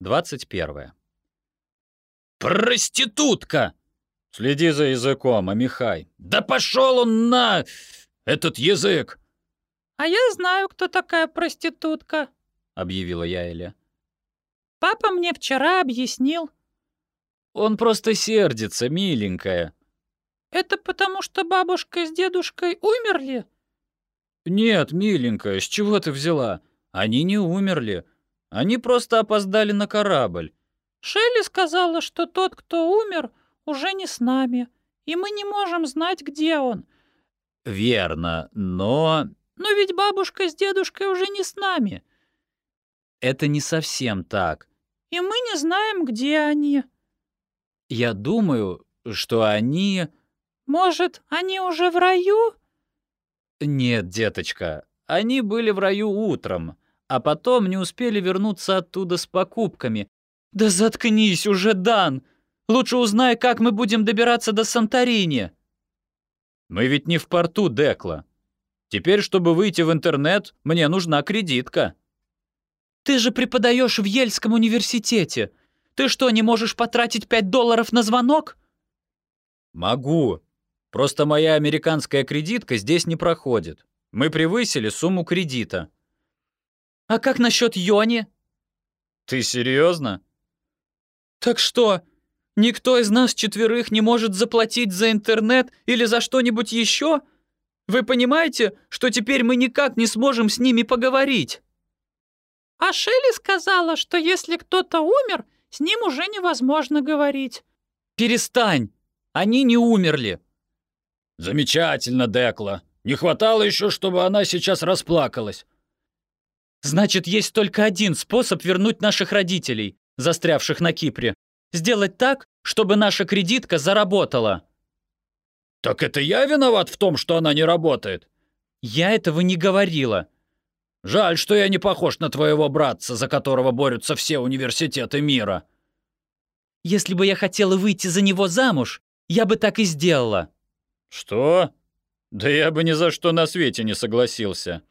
21. «Проститутка!» Следи за языком, Амихай. «Да пошел он на... этот язык!» «А я знаю, кто такая проститутка», — объявила Яэля. «Папа мне вчера объяснил». «Он просто сердится, миленькая». «Это потому, что бабушка с дедушкой умерли?» «Нет, миленькая, с чего ты взяла? Они не умерли. Они просто опоздали на корабль». «Шелли сказала, что тот, кто умер, уже не с нами, и мы не можем знать, где он». «Верно, но...» «Но ведь бабушка с дедушкой уже не с нами». «Это не совсем так». «И мы не знаем, где они». «Я думаю, что они...» «Может, они уже в раю?» «Нет, деточка, они были в раю утром, а потом не успели вернуться оттуда с покупками. Да заткнись уже, Дан! Лучше узнай, как мы будем добираться до Санторини!» «Мы ведь не в порту, Декла. Теперь, чтобы выйти в интернет, мне нужна кредитка». «Ты же преподаешь в Ельском университете. Ты что, не можешь потратить 5 долларов на звонок?» «Могу. Просто моя американская кредитка здесь не проходит. Мы превысили сумму кредита». «А как насчет Йони?» «Ты серьезно? «Так что, никто из нас четверых не может заплатить за интернет или за что-нибудь еще? Вы понимаете, что теперь мы никак не сможем с ними поговорить?» «А Шелли сказала, что если кто-то умер, с ним уже невозможно говорить». «Перестань! Они не умерли!» «Замечательно, Декла. Не хватало еще, чтобы она сейчас расплакалась». «Значит, есть только один способ вернуть наших родителей, застрявших на Кипре. Сделать так, чтобы наша кредитка заработала». «Так это я виноват в том, что она не работает?» «Я этого не говорила». «Жаль, что я не похож на твоего братца, за которого борются все университеты мира». «Если бы я хотела выйти за него замуж, я бы так и сделала». «Что? Да я бы ни за что на свете не согласился».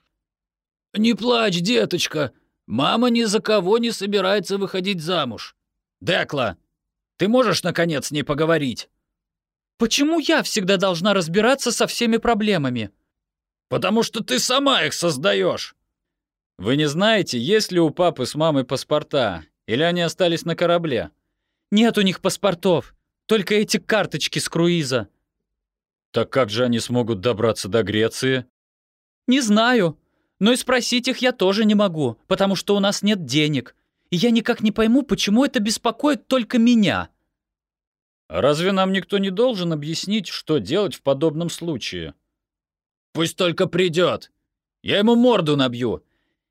«Не плачь, деточка. Мама ни за кого не собирается выходить замуж. Декла, ты можешь, наконец, с ней поговорить?» «Почему я всегда должна разбираться со всеми проблемами?» «Потому что ты сама их создаешь. «Вы не знаете, есть ли у папы с мамой паспорта? Или они остались на корабле?» «Нет у них паспортов. Только эти карточки с круиза». «Так как же они смогут добраться до Греции?» «Не знаю. Но и спросить их я тоже не могу, потому что у нас нет денег. И я никак не пойму, почему это беспокоит только меня». «Разве нам никто не должен объяснить, что делать в подобном случае?» «Пусть только придет. Я ему морду набью».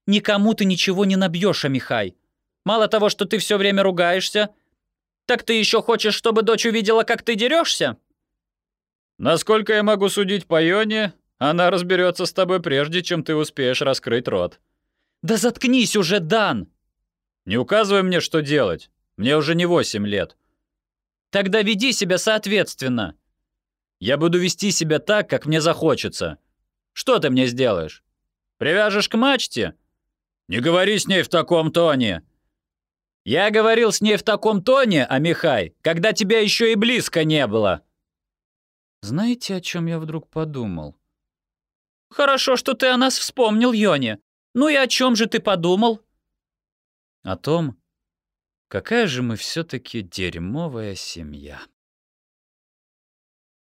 «Никому ты ничего не набьешь, Амихай. Мало того, что ты все время ругаешься, так ты еще хочешь, чтобы дочь увидела, как ты дерешься?» «Насколько я могу судить по Йоне, она разберется с тобой прежде, чем ты успеешь раскрыть рот». «Да заткнись уже, Дан!» «Не указывай мне, что делать. Мне уже не восемь лет». «Тогда веди себя соответственно». «Я буду вести себя так, как мне захочется. Что ты мне сделаешь? Привяжешь к мачте?» «Не говори с ней в таком тоне!» «Я говорил с ней в таком тоне, Амихай, когда тебя еще и близко не было!» Знаете, о чем я вдруг подумал? «Хорошо, что ты о нас вспомнил, Йони. Ну и о чем же ты подумал?» «О том, какая же мы все-таки дерьмовая семья».